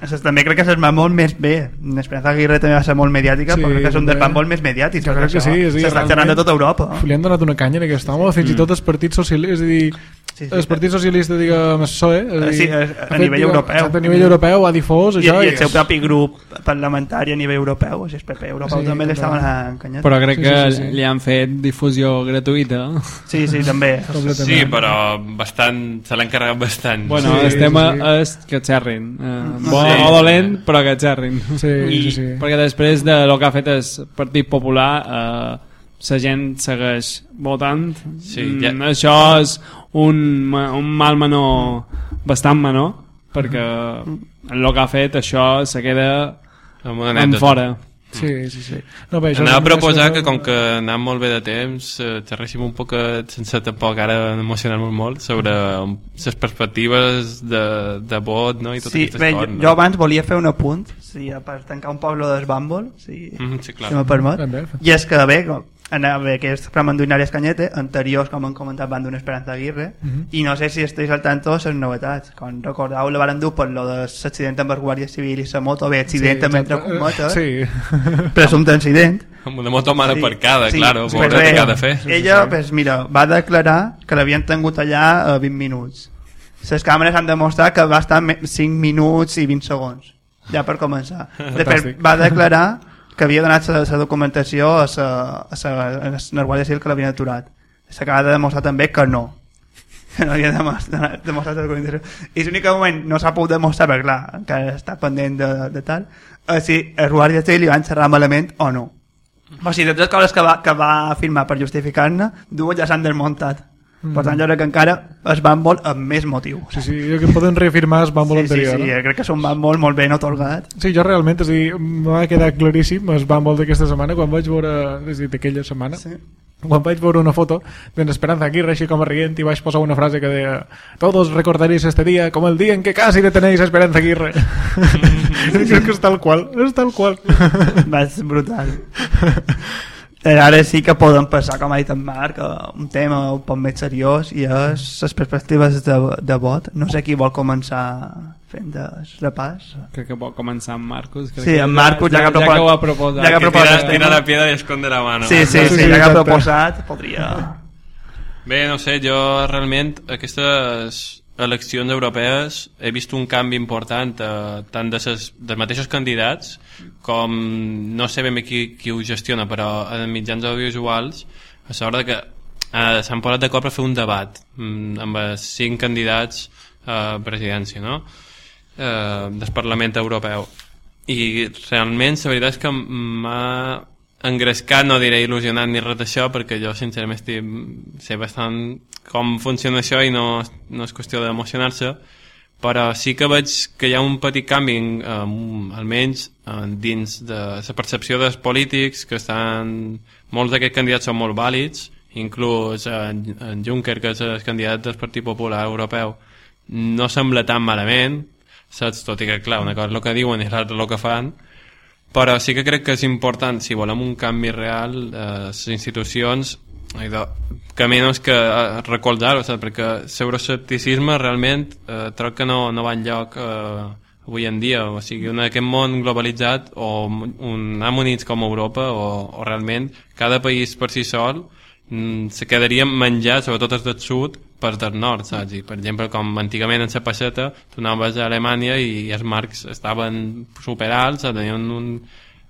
Això també crec que es va molt més bé. L'esperança Aguirre també va ser molt mediàtica, Sí, però crec que és un dels també. molt més mediàtics. Jo crec que sí, és a dir, S'està xerrant de tota Europa. Li han donat una canya en aquest home, fins i tot els partits socialistes, és a dir, Sí, sí. el Partit Socialista, diguem, el PSOE, dir, Sí, a- a fet, nivell diguem, europeu. exacte, A nivell europeu ha difós I, això. i el seu propi grup parlamentari a nivell europeu, o sigui, el PP europeu Sí, també l'estaven encanyant. Però crec Sí, que sí, sí, sí. li han fet difusió gratuïta. Sí, sí, també. Sí, però bastant, se l'ha encarregat bastant. Bueno, Sí, el tema sí. és que xerrin. Eh, bo Sí. o dolent, però que xerrin. Sí, I, sí, sí. Perquè després de lo que ha fet el Partit Popular, eh, la gent segueix votant. Sí, ja- Mm, Això és un, un mal menor bastant menor, perquè en lo que ha fet això se queda en fora. Sí, sí, sí. No, bé, Anava a proposar que com que anàvem molt bé de temps eh, xerréssim un poc sense tampoc ara emocionar-nos molt sobre les perspectives de, de vot no? i totes Sí, aquestes bé, jo, coses no? jo abans volia fer un apunt sí, per tancar un poc lo del Bumble, si, Mhm, sí, clar. si me permet. Ben bé. I és que bé, com- anava bé que és Pramanduinàries Canyete, anteriors, com han comentat, van d'una Esperanza Aguirre, Mhm. i no sé si esteu al tanto de les novetats. Com recordeu, la van dur per lo de l'accident amb el Guàrdia Civil i la moto, bé, accident Sí, entre exacte. cometes, Sí. presumpte incident. amb una moto mal aparcada, sí, claro, sí, pues bé, de fer Ella, pues, mira, va declarar que l'havien tingut allà a 20 minuts. Les càmeres han demostrat que va estar me- 5 minuts i 20 segons, ja per començar. Després va declarar que havia donat la documentació a la a Guàrdia Civil que l'havien aturat. S'acaba de demostrar també que no que no havia demostrat, demostrat la documentació. I l'únic moment no s'ha pogut demostrar, perquè clar, encara està pendent de, de tal, eh, si els Guàrdia Civil li van xerrar malament o no. O sigui, de totes les coses que va, que va afirmar per justificar-ne, dues ja s'han desmuntat. Per tant, jo crec que encara es van molt amb més motiu. Sí, sí, jo que poden reafirmar el bàmbol sí, sí, anterior. sí, no? crec que és un bàmbol molt ben otorgat. Sí, jo realment, és a dir, m'ha quedat claríssim el bàmbol d'aquesta setmana, quan vaig veure, és a dir, d'aquella setmana, Sí. quan vaig veure una foto d'en Esperanza Aguirre així com a rient i vaig posar una frase que deia todos recordaréis este día como el día en que casi detenéis a Esperanza Aguirre crec que és tal qual és tal qual Va, és brutal. Eh, Ara sí que podem passar, com ha dit en Marc, a un tema un poc més seriós i és les perspectives de, de vot. No sé qui vol començar fent el repàs. Crec que pot començar amb Marcos. Crec Sí, que en Marcos, ja, que, ha ja que ho ha proposat, ja que ha que proposat tira, el tira tema. la piedra i esconde la mano Sí, sí, sí, Sí, ja que ha proposat, podria... Bé, no sé, jo realment aquestes eleccions europees he vist un canvi important eh, tant de ses, dels mateixos candidats com no sé ben bé qui, qui ho gestiona però en mitjans audiovisuals a l'hora que eh, s'han posat d'acord per fer un debat mm, amb els cinc candidats a presidència no? eh, del Parlament Europeu i realment la veritat és que m'ha engrescat, no diré il·lusionat ni res d'això, perquè jo sincerament estic, sé bastant com funciona això i no, no és qüestió d'emocionar-se, però sí que veig que hi ha un petit canvi, um, almenys uh, dins de la percepció dels polítics, que estan... Molts d'aquests candidats són molt vàlids, inclús en, en Juncker, que és el candidat del Partit Popular Europeu, no sembla tan malament, saps? Tot i que, clar, una cosa és el que diuen i l'altra el que fan, però sí que crec que és important, si volem un canvi real, eh, les institucions que menys que eh, recolzar-ho, perquè l'euroscepticisme realment eh, troc que no, no va enlloc eh, avui en dia, o sigui, en aquest món globalitzat o un am units com Europa o, o realment cada país per si sol mm, se quedaria menjat, sobretot els del sud, per del nord, saps? I, per exemple, com antigament en la passeta, tu anaves a Alemanya i els marcs estaven superalts, tenien un,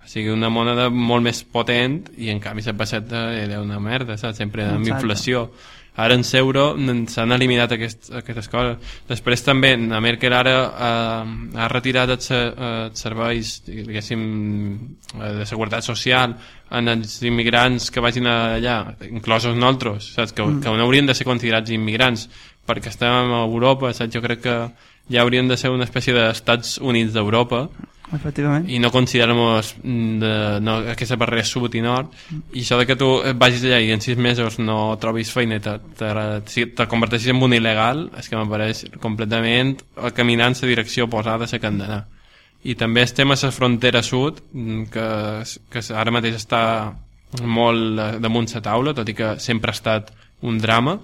o sigui, una moneda molt més potent i en canvi la passeta era una merda, saps? Sempre amb Exacte. inflació. Ara en l'euro n- s'han eliminat aquest, aquestes coses. Després també la Merkel ara eh, ha retirat els, eh, els serveis diguéssim, eh, de seguretat social en els immigrants que vagin allà, inclosos nosaltres, saps? Que, que no haurien de ser considerats immigrants perquè estem a Europa, saps? Jo crec que ja haurien de ser una espècie d'Estats Units d'Europa. Efectivament. i no considerem-nos mm, no, aquesta barrera sud i nord i això de que tu vagis allà i en sis mesos no trobis feina te, te, si te converteixis en un il·legal és que m'apareix completament caminant la direcció posada a la i també estem a la frontera sud mm, que, que ara mateix està molt eh, damunt la taula tot i que sempre ha estat un drama.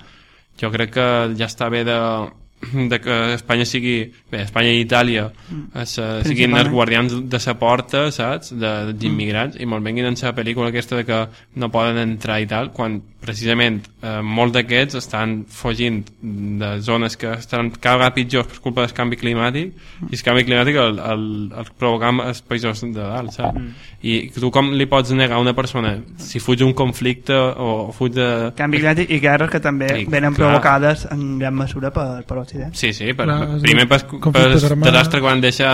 Jo crec que ja està bé de, de que Espanya sigui bé, Espanya i Itàlia eh, se, siguin els guardians de la porta saps, de, dels immigrants i molt venguin en la pel·lícula aquesta de que no poden entrar i tal, quan precisament eh, molts d'aquests estan fugint de zones que estan cada vegada pitjors per culpa del canvi climàtic i el canvi climàtic el, el, el provocam els països de dalt saps? i tu com li pots negar a una persona si fuig un conflicte o fuig de... Canvi climàtic i guerres que també I, venen clar. provocades en gran mesura per, per l'Occident. Sí, sí, per, Clar, primer per, per armats. desastre quan deixa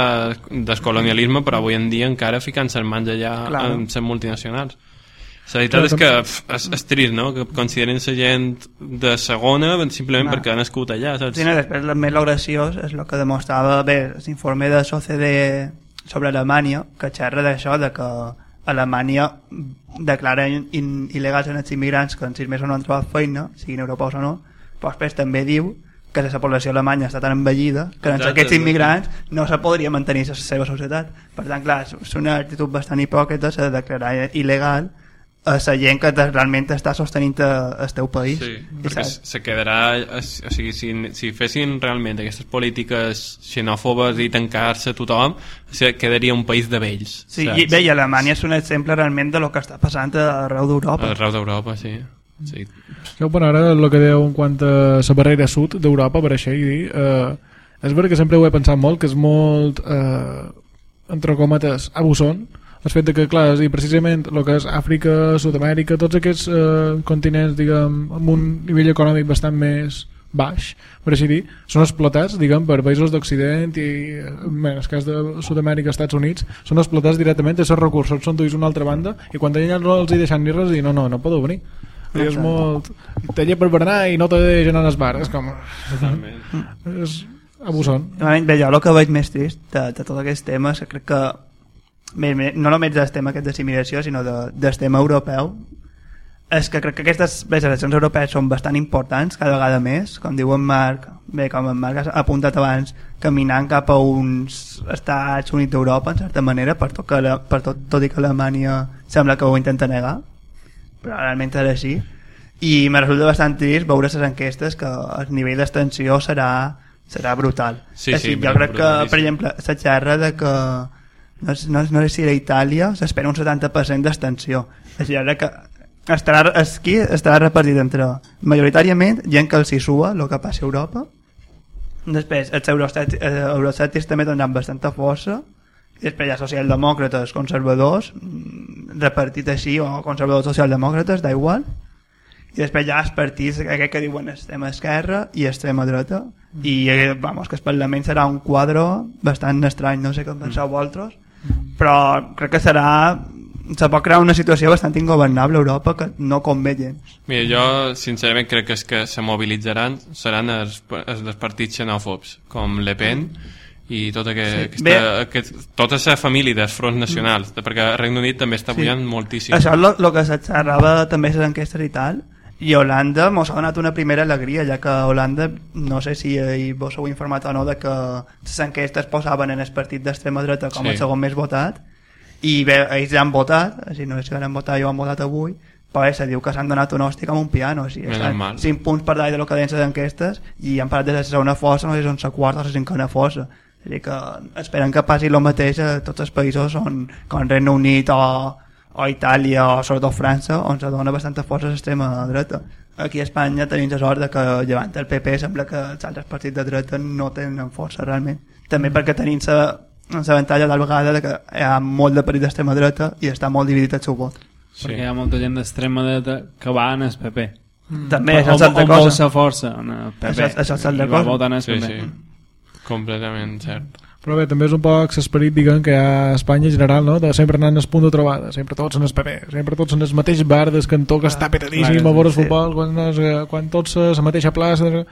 descolonialisme, però avui en dia encara ficant-se en mans allà Claro. amb les multinacionals. La veritat Clar, és que és, és trist, no?, que considerin la gent de segona simplement Clar. perquè ha nascut allà, saps? Sí, no, després, el més lo graciós és el que demostrava bé l'informe de l'OCDE sobre Alemanya, que xerra d'això, de que Alemanya declara in, in, il·legals en els immigrants que en sis mesos no han trobat feina, siguin europeus o no, però després també diu que la població alemanya està tan envellida que sense Exacte, aquests no? immigrants no se podria mantenir la seva societat. Per tant, clar, és una actitud bastant hipòcrita s'ha de declarar il·legal a la gent que realment està sostenint el teu país. Sí, perquè saps? se quedarà... O sigui, si, si fessin realment aquestes polítiques xenòfobes i tancar-se a tothom, se quedaria un país de vells. Sí, saps? i bé, i Alemanya és un exemple realment de lo que està passant arreu d'Europa. Arreu d'Europa, sí. sí. Jo, bueno, ara el que dèieu en quant a la barrera sud d'Europa, per això i dir, eh, és veritat que sempre ho he pensat molt, que és molt, eh, entre cometes, abusón, el fet de que, clar, i precisament el que és Àfrica, Sud-amèrica, tots aquests eh, continents, diguem, amb un nivell econòmic bastant més baix, per així dir, són explotats, diguem, per països d'Occident i, en el cas de Sud-amèrica, Estats Units, són explotats directament, aquests recursos són duits a una altra banda, i quan allà no els hi deixen ni res, i no, no, no podeu venir. I és molt... Taller per berenar i no te deixen en el bar. És com... Totalment. És abusón. Realment, bé, jo el que veig més trist de, de tots aquests temes, que crec que bé, bé, no només del tema aquest d'assimilació, sinó de, del tema europeu, és que crec que aquestes les eleccions europees són bastant importants cada vegada més, com diu en Marc, bé, com en Marc ha apuntat abans, caminant cap a uns Estats Units d'Europa, en certa manera, per tot, que la, per tot, tot i que Alemanya sembla que ho intenta negar, però realment és així. I me resulta bastant trist veure les enquestes que el nivell d'extensió serà, serà brutal. Sí, És a sí, jo crec que, per exemple, la xerra de que no, no, no sé si era Itàlia s'espera un 70% d'extensió. És a que estarà, aquí estarà repartit entre majoritàriament gent que els hi sua el que passa a Europa. Després els euroscèptics, eh, també tindran bastanta força. I després hi ha socialdemòcrates conservadors mm, repartit així o conservadors socialdemòcrates, da igual. I després hi ha els partits aquest que diuen extrema esquerra i extrema dreta. I eh, vamos, que el Parlament serà un quadre bastant estrany, no sé què en penseu vosaltres però crec que serà se pot crear una situació bastant ingovernable a Europa que no convé gens. Mira, jo sincerament crec que és que se mobilitzaran seran els, els dels partits xenòfobs, com Le Pen i tota que, Sí. aquesta, Bé. aquest, tota la família dels fronts nacionals, perquè el Regne Unit també està pujant moltíssim. Això és el que se xerrava també a les enquestes i tal, i Holanda mos ha donat una primera alegria, ja que Holanda, no sé si eh, vos heu informat o no, de que les enquestes posaven en el partit d'extrema dreta com Sí. el segon més votat, i bé, ells han votat, així no sé si han votat jo han votat avui, però se diu que s'han donat un hòstic amb un piano, o sigui, estan mal. 5 punts per dalt de lo que deien les enquestes, i han parat de la segona força, no sé si són la quarta o la cinquena força. És dir, que esperen que passi el mateix a tots els països on, com Regne Unit o, o Itàlia o sobretot França on se dona bastanta força a l'extrema dreta aquí a Espanya tenim la sort de que llevant el PP sembla que els altres partits de dreta no tenen força realment també perquè tenim l'avantatge de vegada de que hi ha molt de partit d'extrema dreta i està molt dividit el seu vot Sí. Perquè hi ha molta gent d'extrema dreta que va en el PP. també això és o, altra o molta cosa força en el PP. Això- això és altra I va cosa. votar en el Sí, PP. sí, completament cert. Però bé, també és un poc l'esperit, diguem, que hi ha a Espanya en general, no? De sempre anant al punt de trobada, sempre tots en el PP, sempre tots en el mateix bar del cantó que està petadíssim clar, a veure el sí. futbol, quan, sé, quan tots a la mateixa plaça...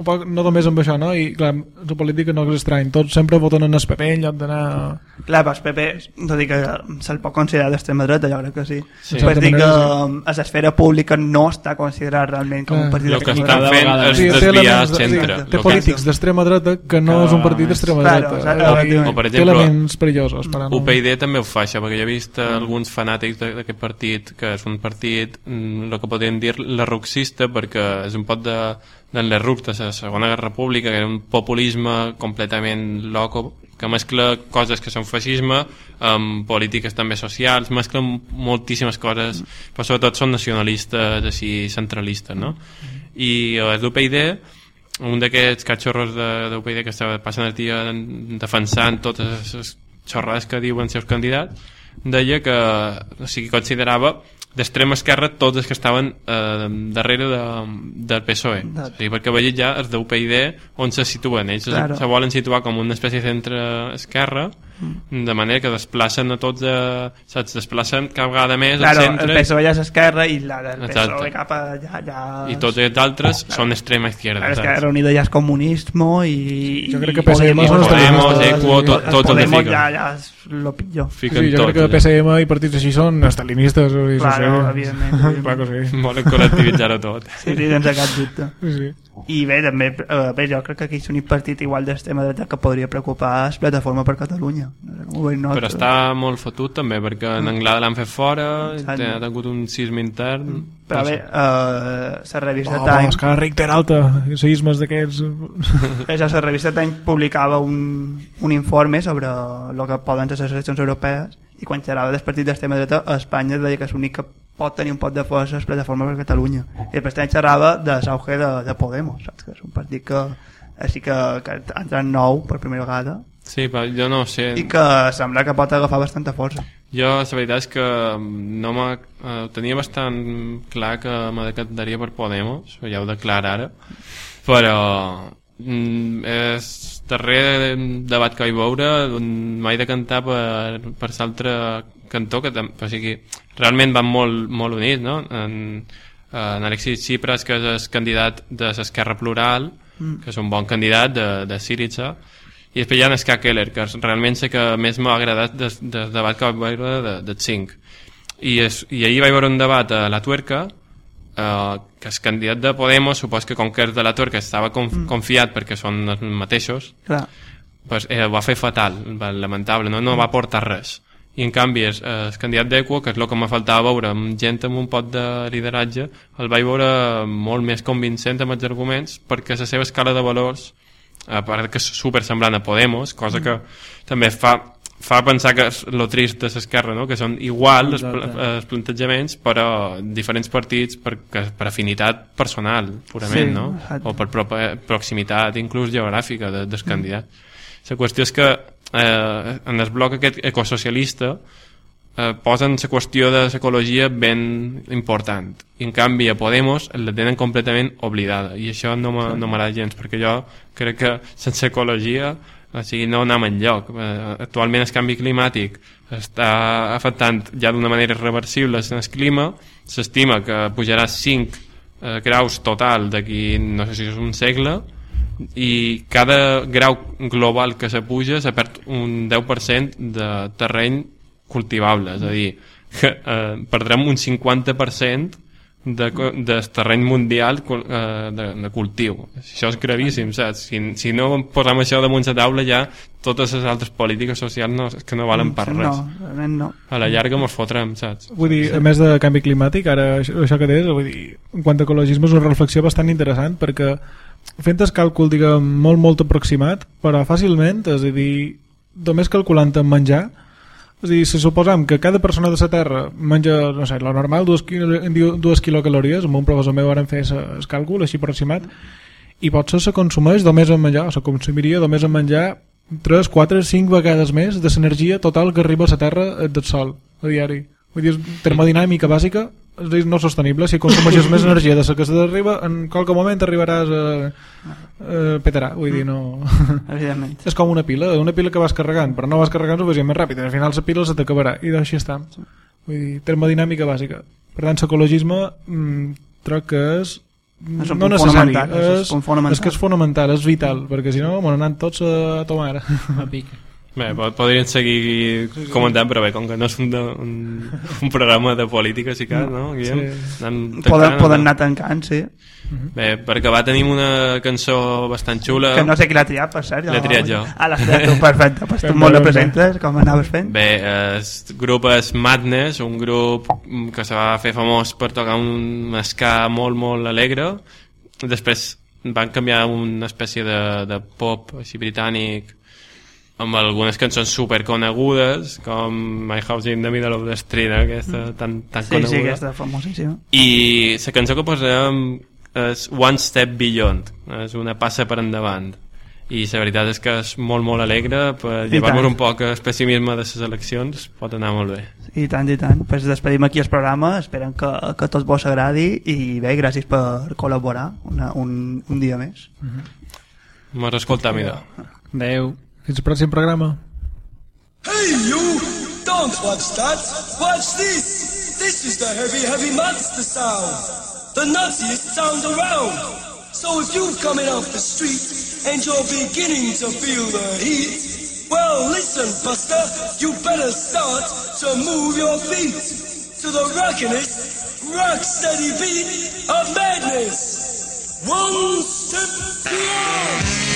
Un poc, no només amb això, no? I clar, la política no és estrany, tots sempre voten en el PP en lloc d'anar... Clar, però el PP, tot i que se'l pot considerar d'extrema dreta, jo crec que sí. Sí. sí. Per dir que um, a l'esfera pública no està considerat realment com un partit El que d'extrema estan cada fent és té desviar el de- centre. sí, Té Lo que- polítics d'extrema dreta que no Cada és un partit d'extrema Claro, dreta. o sea, relativament. O, per té exemple, elements perillosos. Per anar- UPyD també ho fa això, perquè jo he vist eh, alguns fanàtics de- d'aquest partit, que és un partit, mm, el que podríem dir lerruxista, perquè és un pot de, de l'erruc de la Segona Guerra República, que era un populisme completament loco, que mescla coses que són feixisme amb polítiques també socials, mescla moltíssimes coses, però sobretot són nacionalistes, així, centralistes, no? I eh, els d'UPyD un d'aquests catxorros de, de UPyD que estava passant el dia en- defensant totes les xorrades que diuen els seus candidats deia que o sigui, considerava d'extrema esquerra tots els que estaven eh, darrere de, del PSOE sigui, perquè veia ja els d'UPyD on se situen. Ells Claro. se, volen situar com una espècie de centre-esquerra de manera que desplacen a tots a, saps, desplacen cada vegada més Claro, al el centre PSOE ja és esquerra i la del Exacte. PSOE cap allà... Ja... i tots els altres són extrema izquierda saps? Esquerra Unida ja és comunismo i... Jo crec que i PSM Podemos, són Podemos. Equo, tot, tot el de Podemos ja, ja és lo pitjor. fiquen Sí, jo crec que. PSM i partits així són estalinistes. o Claro, sí. evidentment. Clar que sí. volen col·lectivitzar-ho tot Sí, sí, sense cap dubte. Sí, sí. I bé, també, eh, bé, jo crec que aquí és l'únic partit igual d'extrema dreta que podria preocupar és Plataforma per Catalunya. No però nosaltres. està molt fotut també perquè en Anglada l'han fet fora Exacte. ha tingut un sisme intern Però no bé, sé. eh, la revista Oh, Time... és que la Richter alta, seismes d'aquests... La revista Time publicava un, un informe sobre el que poden ser les eleccions europees i quan xerrava del partit d'extrema dreta a Espanya deia que és l'únic que pot tenir un pot de força és Plataforma per Catalunya. I després també xerrava de l'auge de, de Podemos saps? que és un partit que així que, que ha entrat nou per primera vegada. Sí, però jo no sé. I que sembla que pot agafar bastanta força. Jo la veritat és que no m'ha eh, tenia bastant clar que me decantaria per Podemos ja ho declara ara però mm, és darrer debat que vaig veure m'he decantar per, per l'altre cantó que o sigui, realment van molt, molt units no? en, en Alexis Tsipras que és el candidat de l'Esquerra Plural que és un bon candidat de, de Syriza i després hi ha en Ska Keller que és realment sé que més m'ha agradat des, des debat que vaig veure de, de 5 i, és, i ahir vaig veure un debat a la Tuerca eh, que el candidat de Podemos supos que com que és de la Tuerca estava conf mm. confiat perquè són els mateixos clar pues, eh, va fer fatal, lamentable, no, no va portar res. I en canvi el, el candidat d'Equo, que és el que me faltava veure, amb gent amb un pot de lideratge, el vaig veure molt més convincent amb els arguments, perquè la seva escala de valors, a part que és super semblant a Podemos, cosa que també fa fa pensar que és lo trist de l'esquerra, no? que són igual els, els plantejaments però diferents partits per, que, per afinitat personal purament, Sí, no? exacte. o per proximitat inclús geogràfica de, del candidat la qüestió és que eh, en el bloc aquest ecosocialista eh, posen la qüestió de l'ecologia ben important. I en canvi a Podemos la tenen completament oblidada. I això no m'a- no m'agrada gens perquè jo crec que sense ecologia o sigui, no anem enlloc. Eh, Actualment el canvi climàtic està afectant ja d'una manera irreversible el clima, s'estima que pujarà 5 eh, graus total d'aquí, no sé si és un segle, i cada grau global que se puja se perd un 10% de terreny cultivable, és a dir, que eh, perdrem un 50% de, del terreny mundial eh, de, de cultiu. Això és gravíssim, saps? Si, si no posem això damunt la taula ja totes les altres polítiques socials no, és que no valen per res. No, realment no. A la llarga mos fotrem, saps? Vull dir, a més de canvi climàtic, ara això, això que deies, vull dir, en quant a ecologisme és una reflexió bastant interessant perquè fent el càlcul, diguem, molt, molt aproximat, però fàcilment, és a dir, només calculant en menjar, és a dir, si suposam que cada persona de la Terra menja, no sé, lo normal, dues, quilo, dues quilocalories, amb un professor meu varen fer el càlcul, així aproximat, i potser se consumeix només en menjar, o se consumiria només en menjar 3, 4, 5 vegades més de l'energia total que arriba a la Terra del Sol a diari. Vull dir, termodinàmica bàsica dir, no sostenible. Si consumeixes més energia de la que se t'arriba, en qualque moment arribaràs a... a petarà. Vull dir, no... Evidentment. és com una pila, una pila que vas carregant, però no vas carregant més ràpid. Al final la pila se t'acabarà i així està. Vull dir, termodinàmica bàsica. Per tant, l'ecologisme mm, crec que és És un no necessari, és és, és que és fonamental, és vital, perquè si no, m'han anat tots a tomar. A pic. Bé, po- podrien seguir comentant, però bé, com que no és un, de, un, un programa de política, sí que, no? Guillem? Sí. Anem Poden, poden anar tancant, sí. Bé, perquè va tenir una cançó bastant xula. Que no sé qui l'ha triat, per cert. L'he triat jo. Ah, l'has triat tu, perfecte. Pues tu molt la presentes, com anaves fent. Bé, el grup és Madness, un grup que se va fer famós per tocar un ska molt, molt alegre. Després van canviar a una espècie de, de pop així britànic amb algunes cançons super conegudes com My House in the Middle of the Street, aquesta tan, tan Sí, coneguda. sí, aquesta famosíssima. I la cançó que posarem és One Step Beyond, és una passa per endavant. I la veritat és que és molt, molt alegre, per llevar-nos un poc el pessimisme de les eleccions, pot anar molt bé. I tant, i tant. Pues despedim aquí el programa, esperem que, que a tots vos agradi i bé, gràcies per col·laborar una, un, un dia més. Mos escoltam, idò. Adeu. Fins al pròxim programa. Hey, you! Don't watch that! Watch this! This is the heavy, heavy monster sound! The nuttiest sound around! So if you're coming off the street and you're beginning to feel the heat, well, listen, Buster, you better start to move your feet to the rockinest, rock steady beat of madness! One step beyond!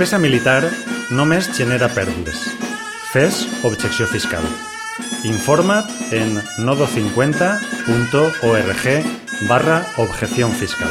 Despesa militar només genera pèrdues. Fes objecció fiscal. Informa't en nodo50.org barra objeción fiscal.